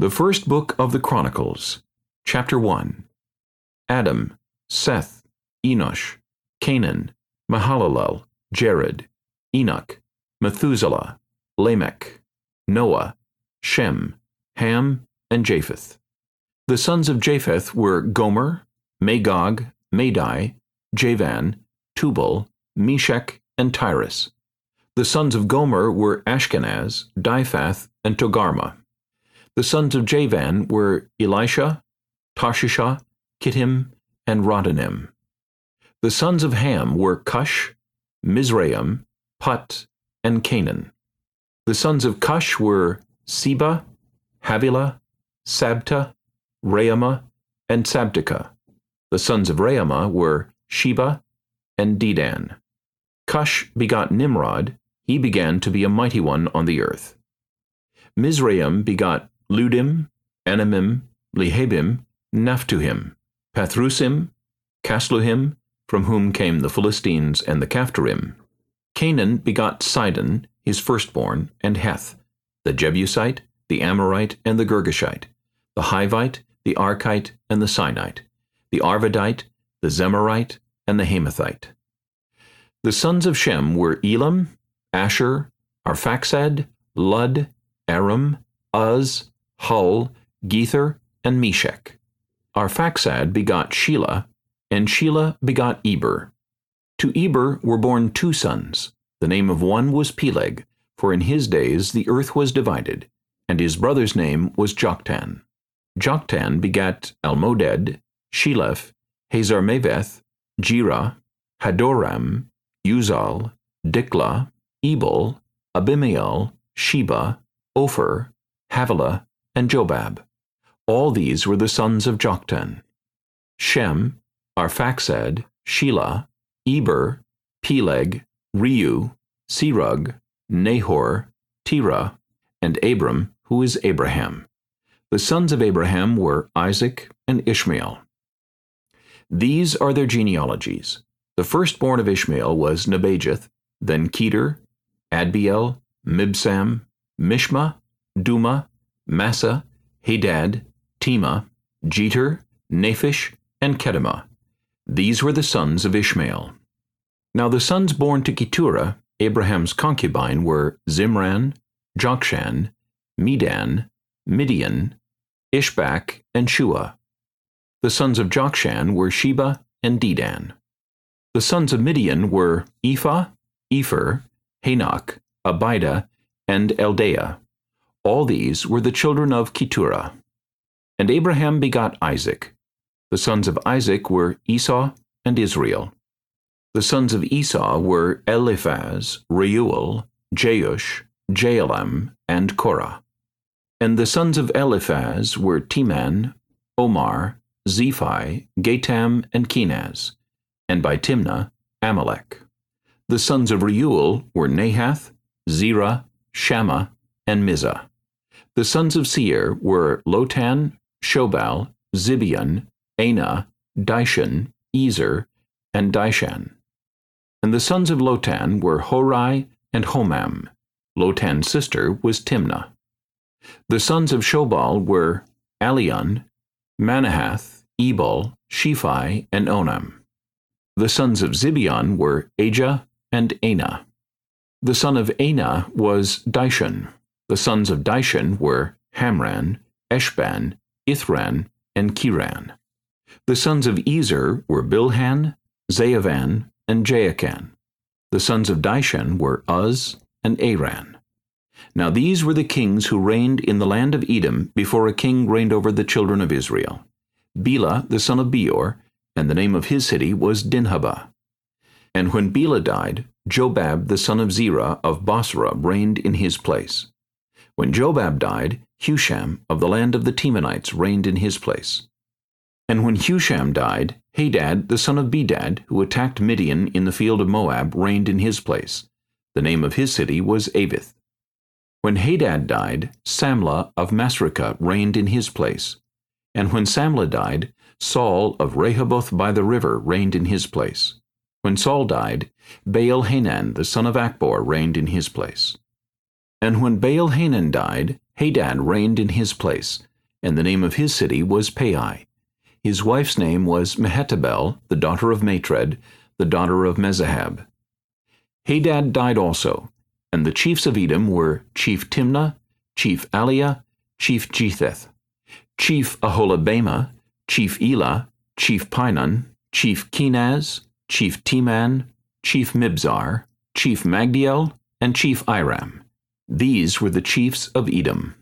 The First Book of the Chronicles, Chapter 1 Adam, Seth, Enosh, Cainan, Mahalalel, Jared, Enoch, Methuselah, Lamech, Noah, Shem, Ham, and Japheth. The sons of Japheth were Gomer, Magog, Madai, Javan, Tubal, Meshech, and Tiras. The sons of Gomer were Ashkenaz, Diphath, and Togarmah. The sons of Javan were Elisha, Tarshish, Kittim, and Rodanim. The sons of Ham were Cush, Mizraim, Put, and Canaan. The sons of Cush were Seba, Havilah, Sabta, Raamah, and Sabtecha. The sons of Raamah were Sheba and Dedan. Cush begot Nimrod, he began to be a mighty one on the earth. Mizraim begot Ludim, Anamim, Lehabim, Naphtuhim, Pathrusim, Casluhim, from whom came the Philistines and the Caphtorim. Canaan begot Sidon, his firstborn, and Heth, the Jebusite, the Amorite, and the Girgashite, the Hivite, the Archite, and the Sinite, the Arvadite, the Zemarite, and the Hamathite. The sons of Shem were Elam, Asshur, Arphaxad, Lud, Aram, Uz, Hul, Gether, and Meshech. Arphaxad begot Shelah, and Shelah begot Eber. To Eber were born two sons. The name of one was Peleg, for in his days the earth was divided, and his brother's name was Joktan. Joktan begat Almodad, Sheleph, Hazarmaveth, Jerah, Hadoram, Uzal, Diklah, Ebal, Abimael, Sheba, Ophir, Havilah, and Jobab. All these were the sons of Joktan. Shem, Arphaxad, Shelah, Eber, Peleg, Reu, Serug, Nahor, Terah, and Abram, who is Abraham. The sons of Abraham were Isaac and Ishmael. These are their genealogies. The firstborn of Ishmael was Nebajoth, then Kedar, Adbeel, Mibsam, Mishma, Dumah, Massa, Hadad, Tema, Jetur, Naphish, and Kedemah. These were the sons of Ishmael. Now the sons born to Keturah, Abraham's concubine, were Zimran, Jokshan, Medan, Midian, Ishbak, and Shua. The sons of Jokshan were Sheba and Dedan. The sons of Midian were Ephah, Epher, Hanoch, Abida, and Eldaah. All these were the children of Keturah. And Abraham begot Isaac. The sons of Isaac were Esau and Israel. The sons of Esau were Eliphaz, Reuel, Jeush, Jaalam, and Korah. And the sons of Eliphaz were Teman, Omar, Zephi, Gatam, and Kenaz, and by Timnah, Amalek. The sons of Reuel were Nahath, Zerah, Shammah, and Mizzah. The sons of Seir were Lotan, Shobal, Zibeon, Anah, Dishon, Ezer, and Dishan. And the sons of Lotan were Horai and Homam. Lotan's sister was Timnah. The sons of Shobal were Alian, Manahath, Ebal, Shephi, and Onam. The sons of Zibeon were Ajah and Anah. The son of Anah was Dishon. The sons of Dishon were Hamran, Eshban, Ithran, and Cheran. The sons of Ezer were Bilhan, Zaavan, and Jaakan. The sons of Dishon were Uz and Aran. Now these were the kings who reigned in the land of Edom before a king reigned over the children of Israel. Bela the son of Beor, and the name of his city was Dinhabah. And when Bela died, Jobab the son of Zerah of Bozrah reigned in his place. When Jobab died, Husham of the land of the Temanites reigned in his place. And when Husham died, Hadad the son of Bedad, who attacked Midian in the field of Moab, reigned in his place. The name of his city was Avith. When Hadad died, Samlah of Masrekah reigned in his place. And when Samlah died, Saul of Rehoboth by the river reigned in his place. When Saul died, Baal Hanan the son of Akbor reigned in his place. And when Baal Hanan died, Hadad reigned in his place, and the name of his city was Pai. His wife's name was Mehetabel, the daughter of Matred, the daughter of Mezahab. Hadad died also, and the chiefs of Edom were Chief Timnah, Chief Aliah, Chief Jetheth, Chief Aholibamah, Chief Elah, Chief Pinon, Chief Kenaz, Chief Teman, Chief Mibzar, Chief Magdiel, and Chief Iram. These were the chiefs of Edom.